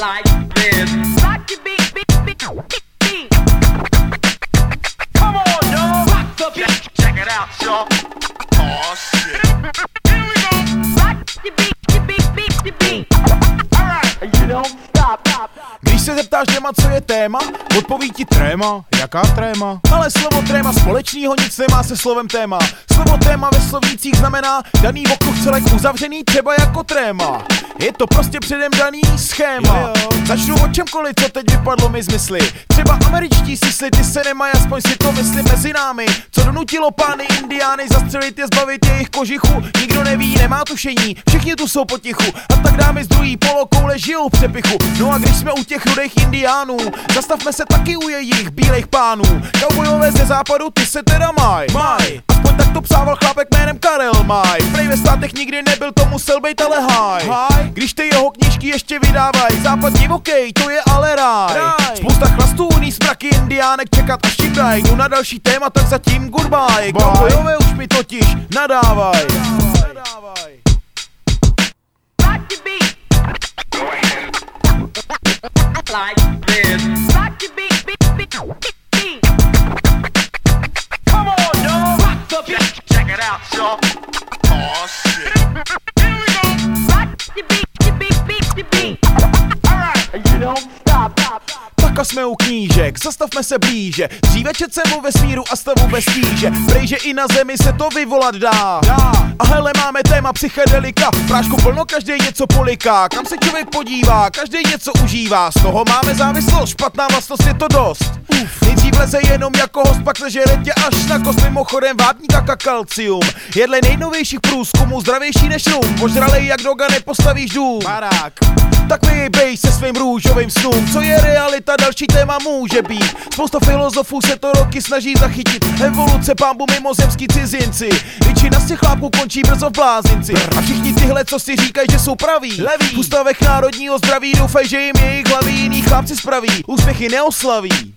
like this. Rock the beat, beat, beat, beat. Come on, dog. Rock the beat. Check it out, y'all. Oh shit. Když se zeptáš Dema, co je téma, odpoví ti tréma. Jaká tréma? Ale slovo tréma společného nic nemá se slovem téma. Slovo téma ve slovnících znamená daný okruh celek uzavřený třeba jako tréma. Je to prostě předem daný schéma. Jo, jo. Začnu o čemkoliv, co teď vypadlo mi z mysli. Třeba američtí sisly, ty se nemají, aspoň si to myslím mezi námi. Co donutilo pány indiány zastřelit je, zbavit jejich kožichu. Nikdo neví, nemá tušení, všichni tu jsou potichu. A tak dámy z druhý polokoule žijou v přepichu. No a když jsme u těch rudých indiánů, zastavme se taky u jejich bílých pánů. Kaubojové ze západu, ty se teda maj. Maj. Aspoň tak to psával chlápek jménem Karel Maj. Prej ve státech nikdy nebyl, to musel být ale haj. Když ty jeho knížky ještě vydávaj, západ divokej, to je ale ráj. Spousta chlastů, ní smraky indiánek čekat až jim daj. Jdu na další téma, tak zatím goodbye. Bye. Kaubojové už mi totiž nadávaj. nadávaj. Rock the beat. Like this. Rock the beat, beat, beat, beat. Come on, dog. Rock the beat. Check it out, y'all. Oh shit. Here we go. Rock the beat, the beat, beat, the beat. All right. You don't jsme u knížek, zastavme se blíže. Dříve čet jsem o vesmíru a stavu bez tíže Prej, že i na zemi se to vyvolat dá A hele, máme téma psychedelika. Prášku plno, každý něco poliká. Kam se člověk podívá, každý něco užívá. Z toho máme závislost, špatná vlastnost je to dost. Uf. Nejdřív leze jenom jako host, pak sežere tě až na kost. Mimochodem vápník a kalcium Jedle nejnovějších průzkumů, zdravější než rum Požralej jak droga, nepostavíš dům. Barák. tak vyjebej se svým růžovým snům. Co je realita, další téma může být. Spousta filozofů se to roky snaží zachytit. Evoluce, pambu, mimozemský cizinci. Většina z těch chlápků končí brzo v blázinci. A všichni tyhle, co si říkají, že jsou praví. Leví. V ústavech národního zdraví doufaj, že jim jejich hlavy jiný chlapci spraví. Úspěchy neoslaví.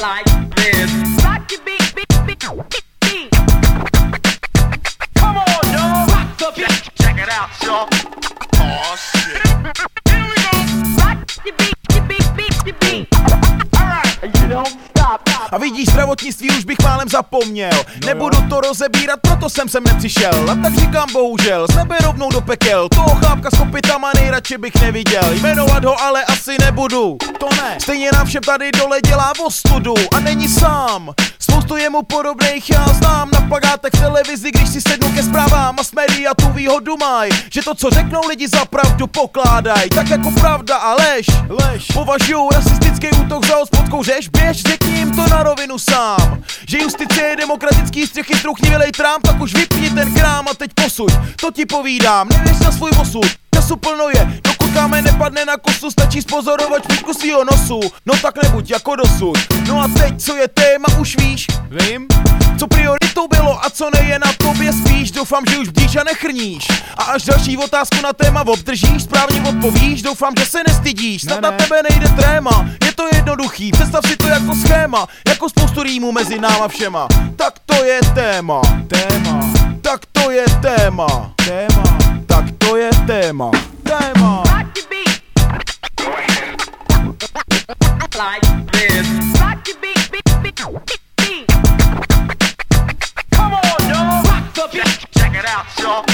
Rock, zdravotnictví už bych málem zapomněl. Nebudu to rozebírat, proto jsem sem nepřišel. A tak říkám bohužel, z nebe rovnou do pekel. Toho chlápka s kopitama nejradši bych neviděl. Jmenovat ho ale asi nebudu. To ne. Stejně nám všem tady dole dělá ostudu. A není sám Spoustu jemu podobných já znám Na plagátech v televizi, když si sednu ke zprávám A média tu výhodu maj. Že to, co řeknou lidi za pravdu pokládaj Tak jako pravda a lež. Lež. Považuju rasistický útok za hospodskou řeš Běž, řekni jim to na rovinu sám. Že justice je demokratický střechy truchnivý trám Tak už vypni ten krám a teď posuď. To ti povídám, nevěř na svůj osud. Času plno je, dokud kámen nepadne na kosu Stačí spozorovat špičku svýho nosu. No tak nebuď jako dosud. No a teď, co je téma, už víš? Vím. Co prioritou bylo a co neje na tobě spíš. Doufám, že už bdíš a nechrníš. A až další otázku na téma obdržíš Správně odpovíš, doufám, že se nestydíš. Snad Ne, na ne. tebe nejde tréma. Je to jednoduchý, představ si to jako schéma. Jako spoustu rýmů mezi náma všema. Tak to je téma. Téma. Tak to je téma. Téma. Tak to je téma. Téma Rock your beat, beat, beat, beat. Come on, dog. Rock the beat. Check it out, y'all.